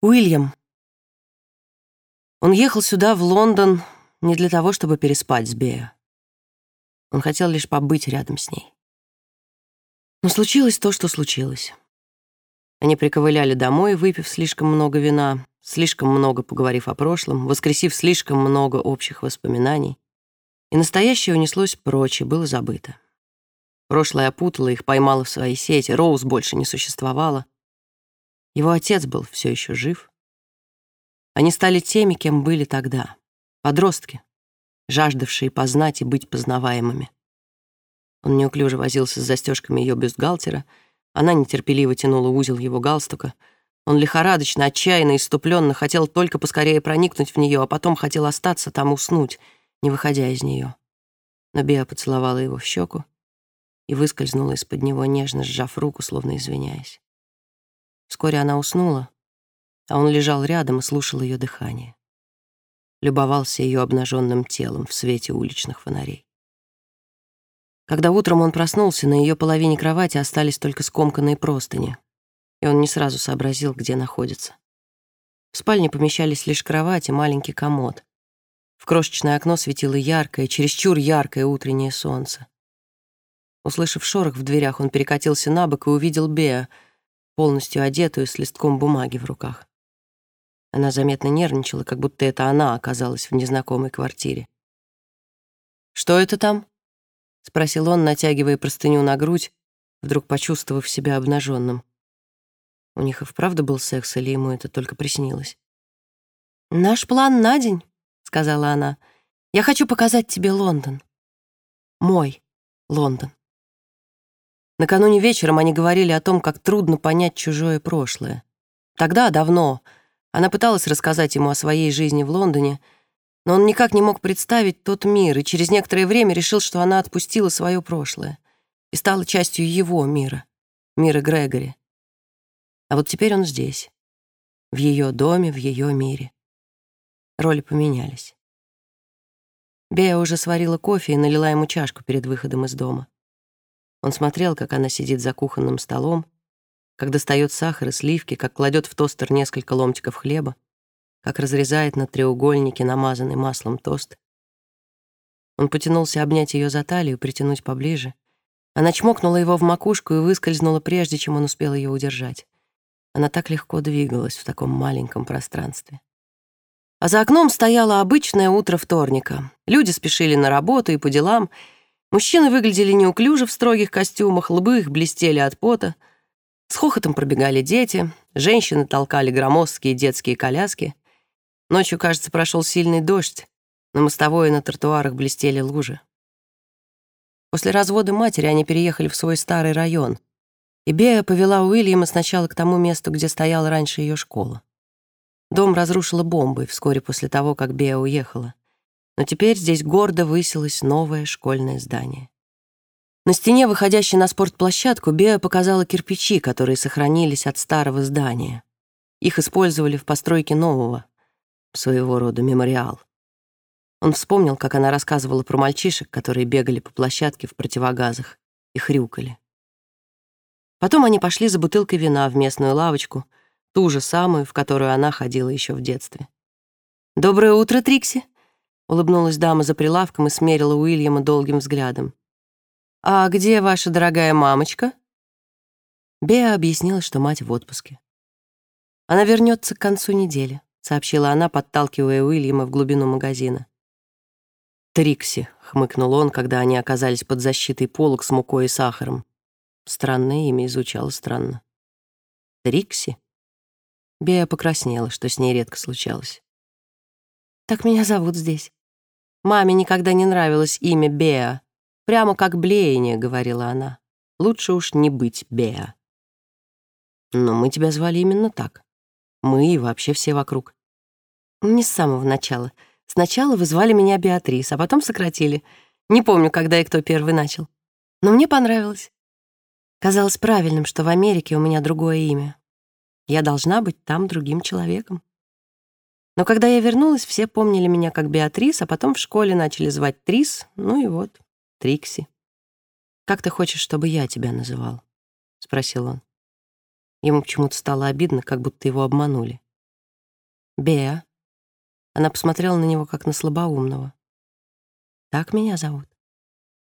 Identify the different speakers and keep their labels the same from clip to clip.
Speaker 1: Уильям. Он ехал сюда, в Лондон, не для того, чтобы переспать с Беа. Он хотел лишь побыть рядом с ней. Но случилось то, что случилось. Они приковыляли домой, выпив слишком много вина, слишком много поговорив о прошлом, воскресив слишком много общих воспоминаний. И настоящее унеслось прочь и было забыто. Прошлое опутало их, поймало в свои сети, Роуз больше не существовало — его отец был все еще жив. Они стали теми, кем были тогда. Подростки, жаждавшие познать и быть познаваемыми. Он неуклюже возился с застежками ее бюстгальтера, она нетерпеливо тянула узел его галстука. Он лихорадочно, отчаянно, иступленно хотел только поскорее проникнуть в нее, а потом хотел остаться там уснуть, не выходя из нее. Но Беа поцеловала его в щеку и выскользнула из-под него, нежно сжав руку, словно извиняясь. Вскоре она уснула, а он лежал рядом и слушал ее дыхание. Любовался ее обнаженным телом в свете уличных фонарей. Когда утром он проснулся, на ее половине кровати остались только скомканные простыни, и он не сразу сообразил, где находится. В спальне помещались лишь кровать и маленький комод. В крошечное окно светило яркое, чересчур яркое утреннее солнце. Услышав шорох в дверях, он перекатился на бок и увидел Беа — полностью одетую, с листком бумаги в руках. Она заметно нервничала, как будто это она оказалась в незнакомой квартире. «Что это там?» — спросил он, натягивая простыню на грудь, вдруг почувствовав себя обнаженным. У них и вправду был секс, или ему это только приснилось? «Наш план на день», — сказала она. «Я хочу показать тебе Лондон. Мой Лондон». Накануне вечером они говорили о том, как трудно понять чужое прошлое. Тогда, давно, она пыталась рассказать ему о своей жизни в Лондоне, но он никак не мог представить тот мир и через некоторое время решил, что она отпустила свое прошлое и стала частью его мира, мира Грегори. А вот теперь он здесь, в ее доме, в ее мире. Роли поменялись. Бея уже сварила кофе и налила ему чашку перед выходом из дома. Он смотрел, как она сидит за кухонным столом, как достает сахар и сливки, как кладет в тостер несколько ломтиков хлеба, как разрезает на треугольники намазанный маслом тост. Он потянулся обнять ее за талию, притянуть поближе. Она чмокнула его в макушку и выскользнула, прежде чем он успел ее удержать. Она так легко двигалась в таком маленьком пространстве. А за окном стояло обычное утро вторника. Люди спешили на работу и по делам — Мужчины выглядели неуклюже в строгих костюмах, лбы их блестели от пота. С хохотом пробегали дети, женщины толкали громоздкие детские коляски. Ночью, кажется, прошел сильный дождь, на мостовой и на тротуарах блестели лужи. После развода матери они переехали в свой старый район, и Бея повела Уильяма сначала к тому месту, где стояла раньше ее школа. Дом разрушила бомбой вскоре после того, как Бея уехала но теперь здесь гордо высилось новое школьное здание. На стене, выходящей на спортплощадку, Беа показала кирпичи, которые сохранились от старого здания. Их использовали в постройке нового, своего рода мемориал. Он вспомнил, как она рассказывала про мальчишек, которые бегали по площадке в противогазах и хрюкали. Потом они пошли за бутылкой вина в местную лавочку, ту же самую, в которую она ходила еще в детстве. «Доброе утро, Трикси!» Улыбнулась дама за прилавком и смерила Уильяма долгим взглядом. «А где ваша дорогая мамочка?» Беа объяснила, что мать в отпуске. «Она вернется к концу недели», — сообщила она, подталкивая Уильяма в глубину магазина. «Трикси», — хмыкнул он, когда они оказались под защитой полок с мукой и сахаром. Странное имя изучало странно. «Трикси?» Беа покраснела, что с ней редко случалось. «Так меня зовут здесь». Маме никогда не нравилось имя Беа. Прямо как блеяние, говорила она. Лучше уж не быть Беа. Но мы тебя звали именно так. Мы и вообще все вокруг. Не с самого начала. Сначала вы звали меня Беатрис, а потом сократили. Не помню, когда и кто первый начал. Но мне понравилось. Казалось правильным, что в Америке у меня другое имя. Я должна быть там другим человеком. Но когда я вернулась, все помнили меня как Беатрис, а потом в школе начали звать Трис, ну и вот, Трикси. «Как ты хочешь, чтобы я тебя называл?» — спросил он. Ему почему-то стало обидно, как будто его обманули. Беа. Она посмотрела на него, как на слабоумного. Так меня зовут.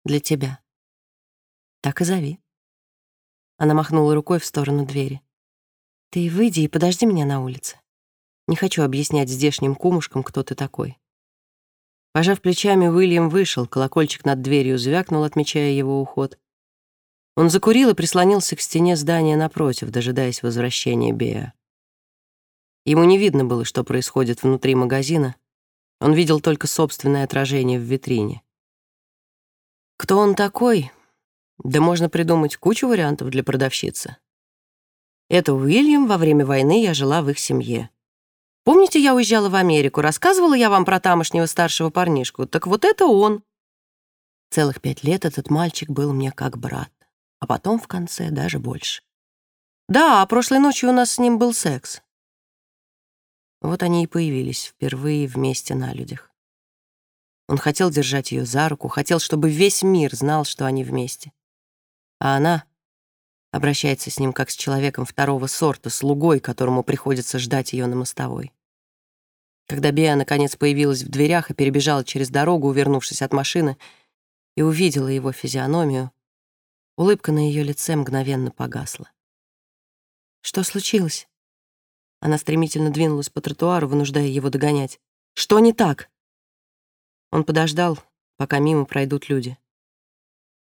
Speaker 1: Для тебя. Так и зови. Она махнула рукой в сторону двери. Ты выйди и подожди меня на улице. Не хочу объяснять здешним кумушкам, кто ты такой. Пожав плечами, Уильям вышел, колокольчик над дверью звякнул, отмечая его уход. Он закурил и прислонился к стене здания напротив, дожидаясь возвращения Бея. Ему не видно было, что происходит внутри магазина. Он видел только собственное отражение в витрине. Кто он такой? Да можно придумать кучу вариантов для продавщицы. Это Уильям, во время войны я жила в их семье. Помните, я уезжала в Америку, рассказывала я вам про тамошнего старшего парнишку? Так вот это он. Целых пять лет этот мальчик был мне как брат, а потом в конце даже больше. Да, а прошлой ночью у нас с ним был секс. Вот они и появились впервые вместе на людях. Он хотел держать ее за руку, хотел, чтобы весь мир знал, что они вместе. А она обращается с ним как с человеком второго сорта, слугой, которому приходится ждать ее на мостовой. Когда Беа наконец появилась в дверях и перебежала через дорогу, увернувшись от машины, и увидела его физиономию, улыбка на ее лице мгновенно погасла. «Что случилось?» Она стремительно двинулась по тротуару, вынуждая его догонять. «Что не так?» Он подождал, пока мимо пройдут люди.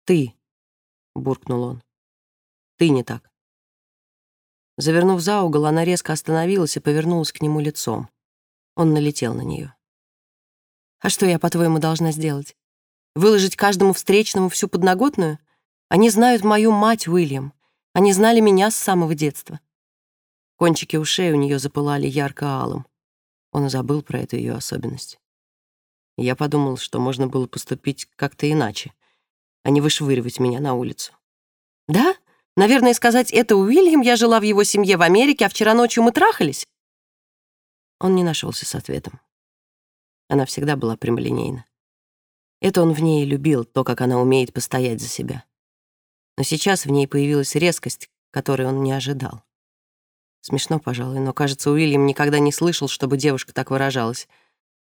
Speaker 1: «Ты», — буркнул он. Ты не так. Завернув за угол, она резко остановилась и повернулась к нему лицом. Он налетел на нее. «А что я, по-твоему, должна сделать? Выложить каждому встречному всю подноготную? Они знают мою мать, Уильям. Они знали меня с самого детства». Кончики ушей у нее запылали ярко-алым. Он забыл про эту ее особенность. Я подумал, что можно было поступить как-то иначе, а не вышвыривать меня на улицу. «Да? Наверное, сказать это Уильям, я жила в его семье в Америке, а вчера ночью мы трахались. Он не нашелся с ответом. Она всегда была прямолинейна. Это он в ней любил, то, как она умеет постоять за себя. Но сейчас в ней появилась резкость, которой он не ожидал. Смешно, пожалуй, но, кажется, Уильям никогда не слышал, чтобы девушка так выражалась.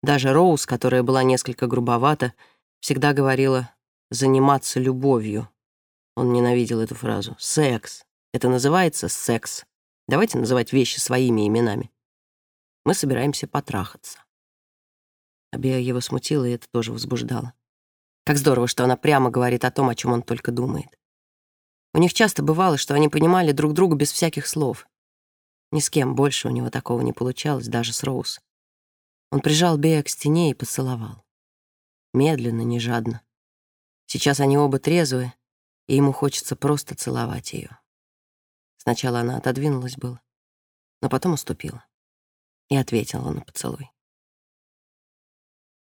Speaker 1: Даже Роуз, которая была несколько грубовата, всегда говорила «заниматься любовью», он ненавидел эту фразу. «Секс. Это называется секс. Давайте называть вещи своими именами. Мы собираемся потрахаться». Абия его смутила, и это тоже возбуждало. Как здорово, что она прямо говорит о том, о чем он только думает. У них часто бывало, что они понимали друг друга без всяких слов. Ни с кем больше у него такого не получалось, даже с Роуз. Он прижал Бея к стене и поцеловал. Медленно, не жадно. Сейчас они оба трезвые, и ему хочется просто целовать ее. Сначала она отодвинулась было, но потом уступила и ответила на поцелуй.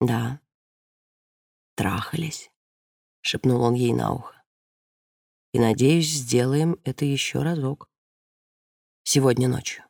Speaker 1: «Да, трахались», — шепнул он ей на ухо. «И, надеюсь, сделаем это еще разок. Сегодня ночью».